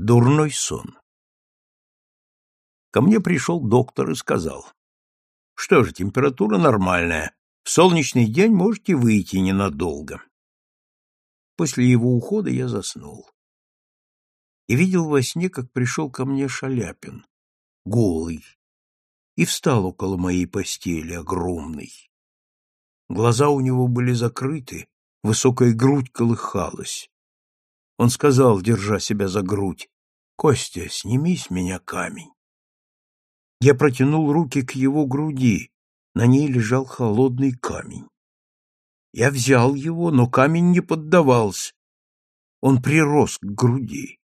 Дурной сон. Ко мне пришел доктор и сказал, что же, температура нормальная, в солнечный день можете выйти ненадолго. После его ухода я заснул. И видел во сне, как пришел ко мне Шаляпин, голый, и встал около моей постели, огромный. Глаза у него были закрыты, высокая грудь колыхалась. Он сказал, держа себя за грудь, «Костя, сними с меня камень». Я протянул руки к его груди, на ней лежал холодный камень. Я взял его, но камень не поддавался. Он прирос к груди.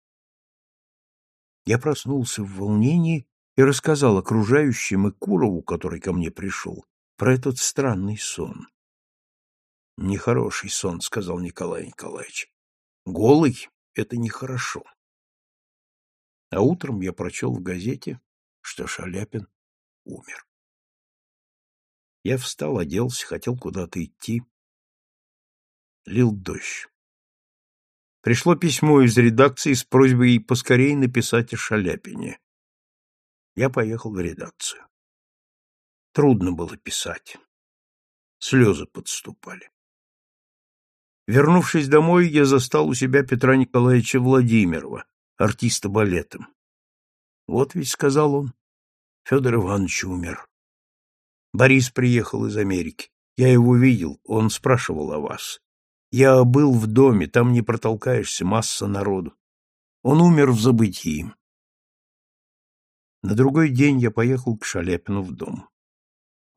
Я проснулся в волнении и рассказал окружающим и Курову, который ко мне пришел, про этот странный сон. «Нехороший сон», — сказал Николай Николаевич. Голый — это нехорошо. А утром я прочел в газете, что Шаляпин умер. Я встал, оделся, хотел куда-то идти. Лил дождь. Пришло письмо из редакции с просьбой поскорее написать о Шаляпине. Я поехал в редакцию. Трудно было писать. Слезы подступали. Вернувшись домой, я застал у себя Петра Николаевича Владимирова, артиста балетом. Вот ведь, — сказал он, — Федор Иванович умер. Борис приехал из Америки. Я его видел, он спрашивал о вас. Я был в доме, там не протолкаешься, масса народу. Он умер в забытии. На другой день я поехал к Шаляпину в дом.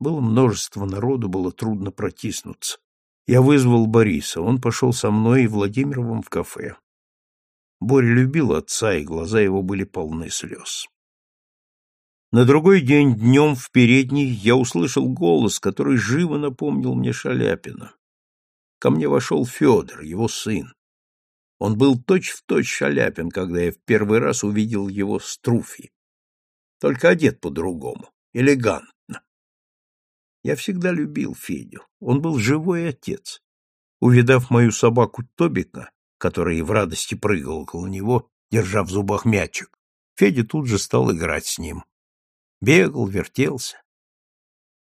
Было множество народу, было трудно протиснуться. Я вызвал Бориса, он пошел со мной и Владимировым в кафе. Боря любил отца, и глаза его были полны слез. На другой день днем в передней я услышал голос, который живо напомнил мне Шаляпина. Ко мне вошел Федор, его сын. Он был точь-в-точь точь Шаляпин, когда я в первый раз увидел его с Труфи. Только одет по-другому, элегантно. Я всегда любил Федю. Он был живой отец. Увидав мою собаку Тобика, которая в радости прыгал около него, держа в зубах мячик, Федя тут же стал играть с ним. Бегал, вертелся.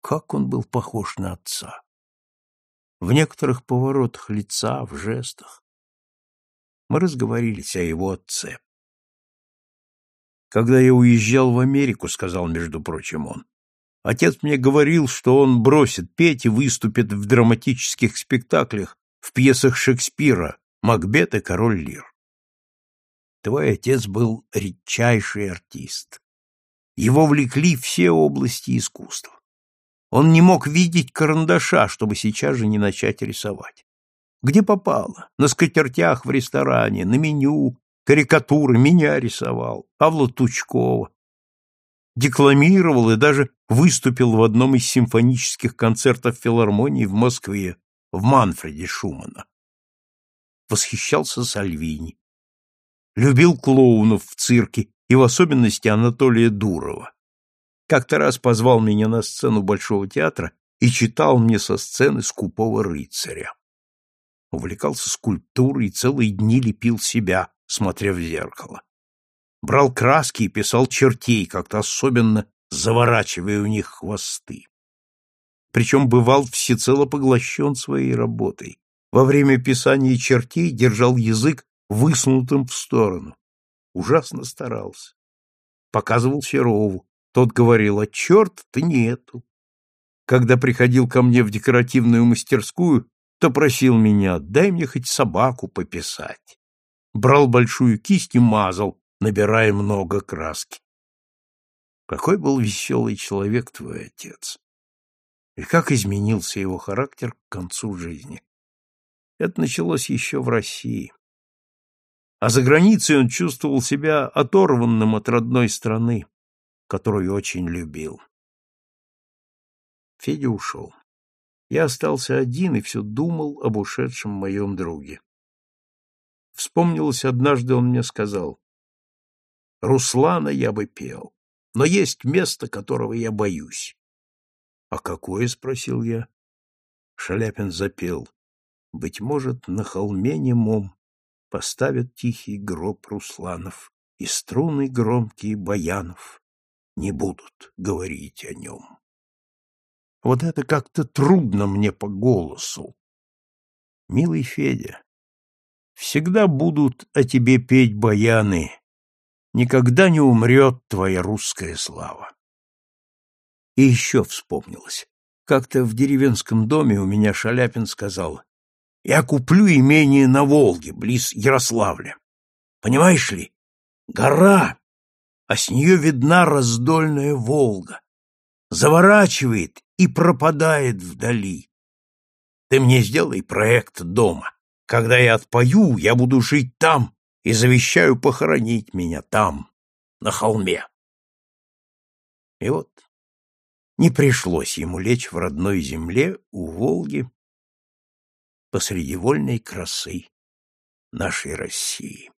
Как он был похож на отца! В некоторых поворотах лица, в жестах. Мы разговорились о его отце. Когда я уезжал в Америку, сказал, между прочим, он, Отец мне говорил, что он бросит петь и выступит в драматических спектаклях, в пьесах Шекспира «Макбет» и «Король Лир». Твой отец был редчайший артист. Его влекли все области искусства. Он не мог видеть карандаша, чтобы сейчас же не начать рисовать. Где попало? На скатертях в ресторане, на меню, карикатуры меня рисовал, Павла Тучкова, декламировал и даже выступил в одном из симфонических концертов филармонии в Москве, в Манфреде Шумана. Восхищался Сальвини. Любил клоунов в цирке и в особенности Анатолия Дурова. Как-то раз позвал меня на сцену Большого театра и читал мне со сцены «Скупого рыцаря». Увлекался скульптурой и целые дни лепил себя, смотря в зеркало брал краски и писал чертей, как-то особенно заворачивая у них хвосты. Причем бывал всецело поглощен своей работой. Во время писания чертей держал язык высунутым в сторону. Ужасно старался. Показывал Серову. Тот говорил, а черт-то нету. Когда приходил ко мне в декоративную мастерскую, то просил меня, дай мне хоть собаку пописать. Брал большую кисть и мазал, набирая много краски. Какой был веселый человек твой отец! И как изменился его характер к концу жизни! Это началось еще в России. А за границей он чувствовал себя оторванным от родной страны, которую очень любил. Федя ушел. Я остался один и все думал об ушедшем моем друге. Вспомнилось, однажды он мне сказал, Руслана я бы пел, но есть место, которого я боюсь. — А какое? — спросил я. Шаляпин запел. Быть может, на холме немом поставят тихий гроб Русланов. и струны громкие баянов не будут говорить о нем. Вот это как-то трудно мне по голосу. Милый Федя, всегда будут о тебе петь баяны, никогда не умрет твоя русская слава. И еще вспомнилось. Как-то в деревенском доме у меня Шаляпин сказал, «Я куплю имение на Волге, близ Ярославля. Понимаешь ли, гора, а с нее видна раздольная Волга. Заворачивает и пропадает вдали. Ты мне сделай проект дома. Когда я отпою, я буду жить там и завещаю похоронить меня там, на холме. И вот не пришлось ему лечь в родной земле у Волги посреди вольной красы нашей России.